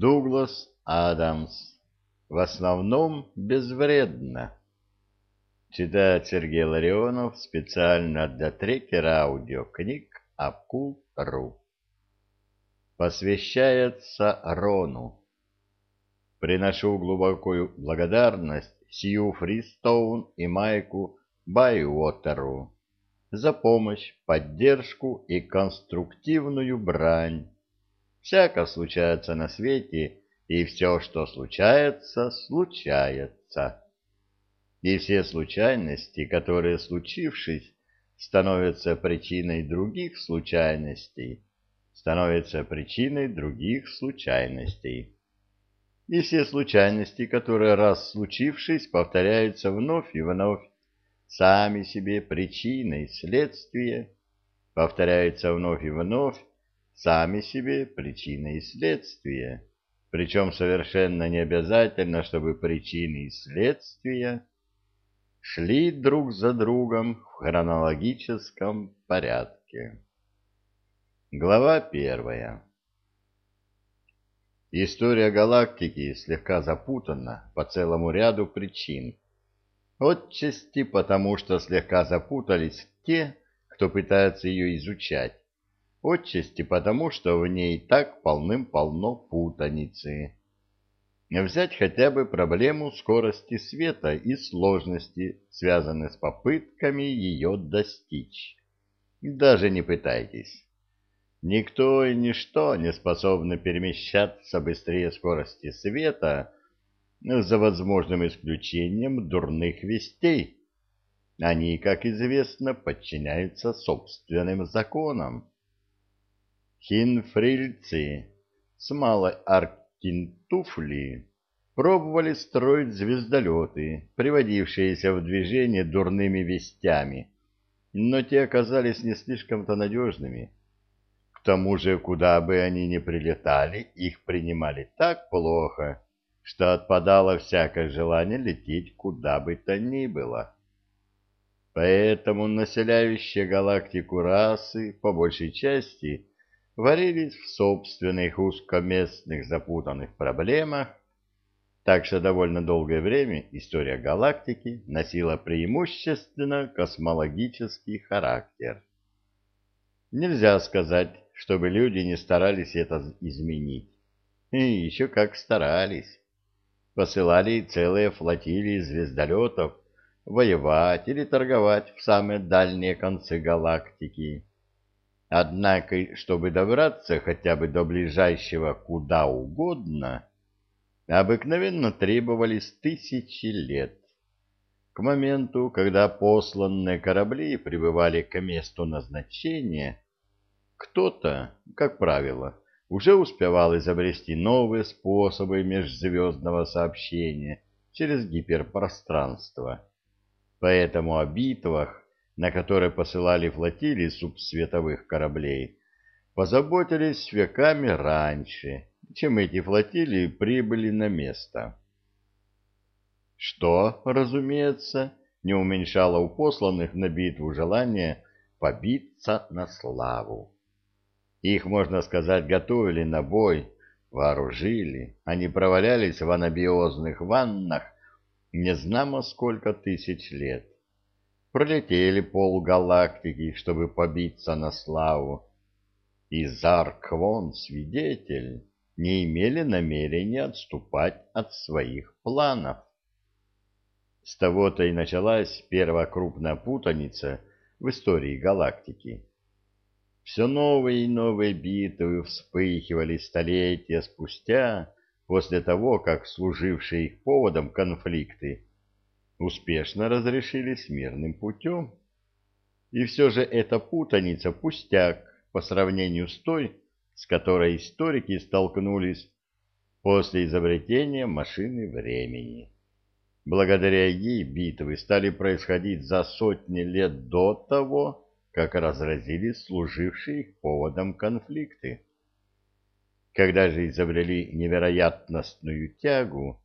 Дуглас Адамс. В основном безвредно. Читает Сергей Ларионов специально для трекера аудиокниг Апкул.ру. Посвящается Рону. Приношу глубокую благодарность Сью Фристоун и Майку Байуотеру за помощь, поддержку и конструктивную брань. Всяко случается на свете, и все, что случается, случается. И все случайности, которые, случившись, становятся причиной других случайностей, становятся причиной других случайностей. И все случайности, которые, раз случившись, повторяются вновь и вновь, сами себе причиной следствия, повторяются вновь и вновь, сами себе причиной следствия. Причем совершенно не обязательно, чтобы причины и следствия шли друг за другом в хронологическом порядке. Глава первая. История галактики слегка запутана по целому ряду причин. Отчасти потому, что слегка запутались те, кто пытается ее изучать. Отчасти потому, что в ней так полным-полно путаницы. Взять хотя бы проблему скорости света и сложности, связанные с попытками ее достичь. Даже не пытайтесь. Никто и ничто не способны перемещаться быстрее скорости света, за возможным исключением дурных вестей. Они, как известно, подчиняются собственным законам. Хинфрильцы с малой аркинтуфли пробовали строить звездолеты, приводившиеся в движение дурными вестями, но те оказались не слишком-то надежными. К тому же, куда бы они ни прилетали, их принимали так плохо, что отпадало всякое желание лететь куда бы то ни было. Поэтому населяющие галактику расы, по большей части, варились в собственных узкоместных запутанных проблемах, так что довольно долгое время история галактики носила преимущественно космологический характер. Нельзя сказать, чтобы люди не старались это изменить. И еще как старались. Посылали целые флотилии звездолетов воевать или торговать в самые дальние концы галактики Однако, чтобы добраться хотя бы до ближайшего куда угодно, обыкновенно требовались тысячи лет. К моменту, когда посланные корабли прибывали к месту назначения, кто-то, как правило, уже успевал изобрести новые способы межзвездного сообщения через гиперпространство. Поэтому о битвах на которые посылали флотилии субсветовых кораблей, позаботились веками раньше, чем эти флотилии прибыли на место. Что, разумеется, не уменьшало у посланных на битву желание побиться на славу. Их, можно сказать, готовили на бой, вооружили, они провалялись в анабиозных ваннах незнамо сколько тысяч лет пролетели полгалактики, чтобы побиться на славу. И Зарквон, свидетель, не имели намерения отступать от своих планов. С того-то и началась первая крупная путаница в истории галактики. Все новые и новые битвы вспыхивали столетия спустя, после того, как служившие их поводом конфликты успешно разрешились мирным путем. И все же эта путаница пустяк по сравнению с той, с которой историки столкнулись после изобретения машины времени. Благодаря ей битвы стали происходить за сотни лет до того, как разразились служившие их поводом конфликты. Когда же изобрели невероятностную тягу,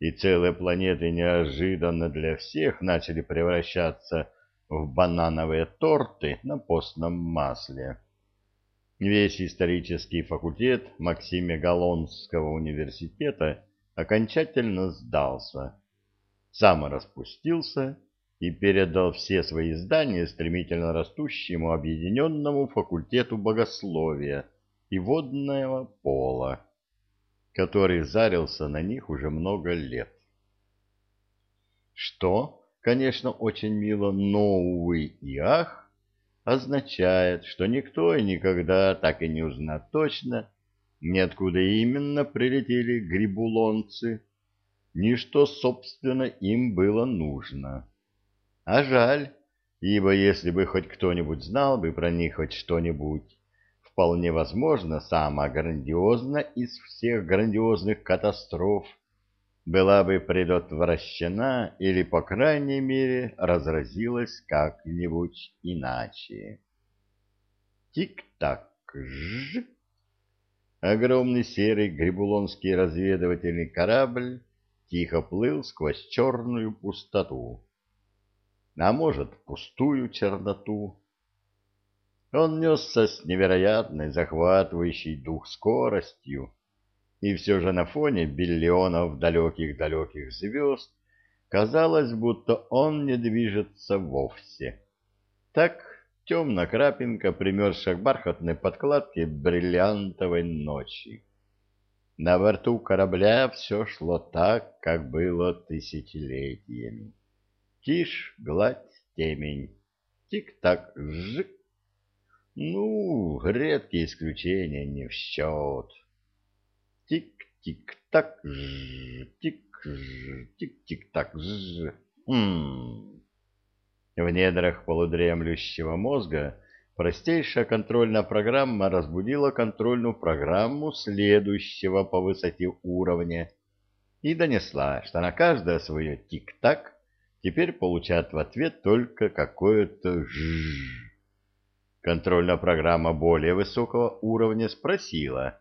и целые планеты неожиданно для всех начали превращаться в банановые торты на постном масле. Весь исторический факультет Максиме Галонского университета окончательно сдался, сам распустился и передал все свои здания стремительно растущему объединенному факультету богословия и водного пола, который зарился на них уже много лет. Что, конечно, очень мило, но, увы и ах, означает, что никто и никогда так и не узнает точно, ниоткуда именно прилетели грибулонцы, ни что, собственно, им было нужно. А жаль, ибо если бы хоть кто-нибудь знал бы про них хоть что-нибудь, вполне возможно, самая грандиозная из всех грандиозных катастроф была бы предотвращена или, по крайней мере, разразилась как-нибудь иначе. Тик-так, жик. Огромный серый грибулонский разведывательный корабль тихо плыл сквозь черную пустоту. А может, пустую черноту. Он несся с невероятной, захватывающей дух скоростью, и все же на фоне биллионов далеких-далеких звезд казалось, будто он не движется вовсе. Так темная крапинка, примерзшая к бархатной подкладке бриллиантовой ночи. На борту корабля все шло так, как было тысячелетиями. Тишь, гладь, темень, тик-так, жик. Ну, редкие исключения не в счет. Тик-тик-так, тик-тик-так, хм. В недрах полудремлющего мозга простейшая контрольная программа разбудила контрольную программу следующего по высоте уровня и донесла, что на каждое свое тик-так теперь получает в ответ только какое-то жжж. Контрольная программа более высокого уровня спросила,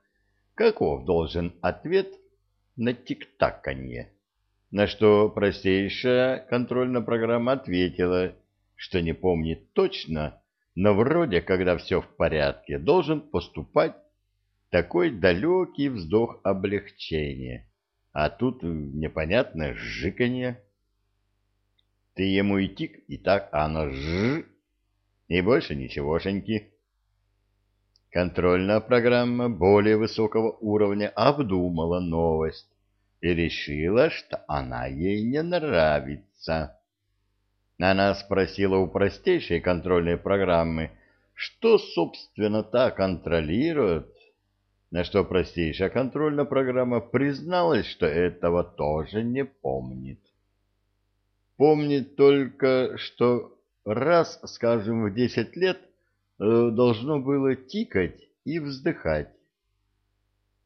каков должен ответ на тик-таканье, на что простейшая контрольная программа ответила, что не помнит точно, но вроде, когда все в порядке, должен поступать такой далекий вздох облегчения, а тут непонятное жиканье. Ты ему и тик, и так, а оно ж, и больше ничегошеньки. Контрольная программа более высокого уровня обдумала новость и решила, что она ей не нравится. Она спросила у простейшей контрольной программы, что, собственно, та контролирует, на что простейшая контрольная программа призналась, что этого тоже не помнит. Помнит только, что раз, скажем, в десять лет э, должно было тикать и вздыхать.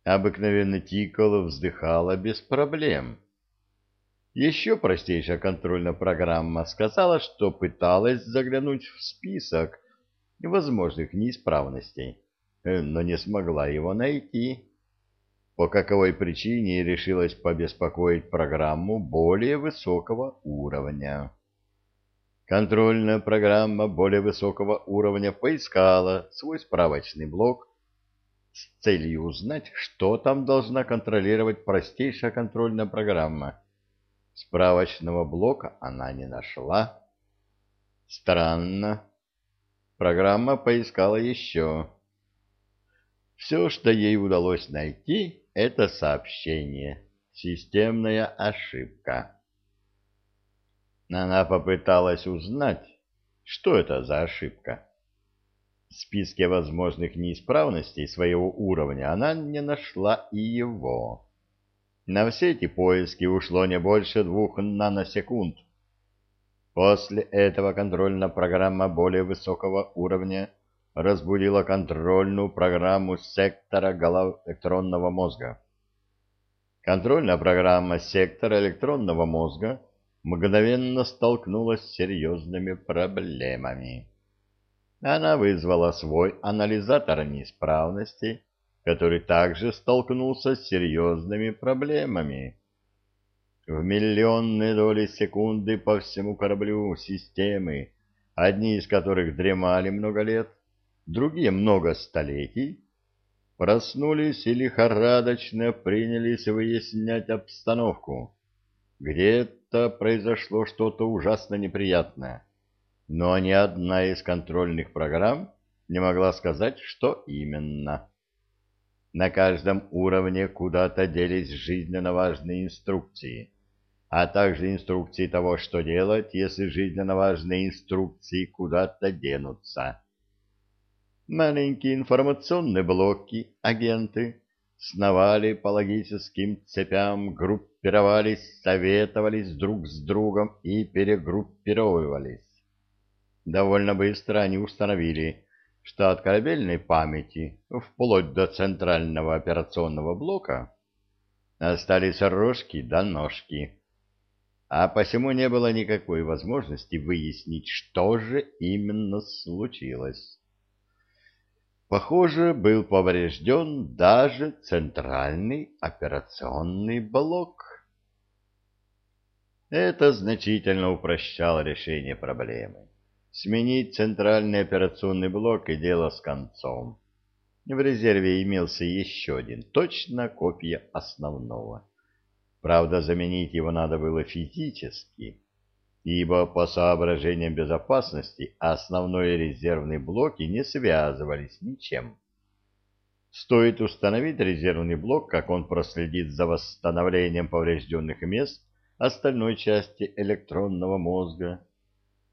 Обыкновенно тикало, вздыхало без проблем. Еще простейшая контрольная программа сказала, что пыталась заглянуть в список возможных неисправностей, э, но не смогла его найти. По каковой причине решилась побеспокоить программу более высокого уровня. Контрольная программа более высокого уровня поискала свой справочный блок с целью узнать, что там должна контролировать простейшая контрольная программа. Справочного блока она не нашла. Странно. Программа поискала еще. Все, что ей удалось найти, это сообщение. Системная ошибка. Она попыталась узнать, что это за ошибка. В списке возможных неисправностей своего уровня она не нашла и его. На все эти поиски ушло не больше двух наносекунд. После этого контрольная программа более высокого уровня разбудила контрольную программу сектора электронного мозга. Контрольная программа сектора электронного мозга мгновенно столкнулась с серьезными проблемами. Она вызвала свой анализатор неисправностей, который также столкнулся с серьезными проблемами. В миллионные доли секунды по всему кораблю системы, одни из которых дремали много лет, другие много столетий, проснулись и лихорадочно принялись выяснять обстановку. Где-то произошло что-то ужасно неприятное, но ни одна из контрольных программ не могла сказать, что именно. На каждом уровне куда-то делись жизненно важные инструкции, а также инструкции того, что делать, если жизненно важные инструкции куда-то денутся. Маленькие информационные блоки, агенты, сновали по логическим цепям, группировались, советовались друг с другом и перегруппировывались. Довольно быстро они установили, что от корабельной памяти, вплоть до центрального операционного блока, остались рожки до ножки, а посему не было никакой возможности выяснить, что же именно случилось. Похоже, был поврежден даже центральный операционный блок. Это значительно упрощало решение проблемы. Сменить центральный операционный блок и дело с концом. В резерве имелся еще один, точно копия основного. Правда, заменить его надо было физически ибо по соображениям безопасности основной и резервный блоки не связывались ничем. Стоит установить резервный блок, как он проследит за восстановлением поврежденных мест остальной части электронного мозга,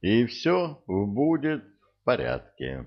и все будет в порядке.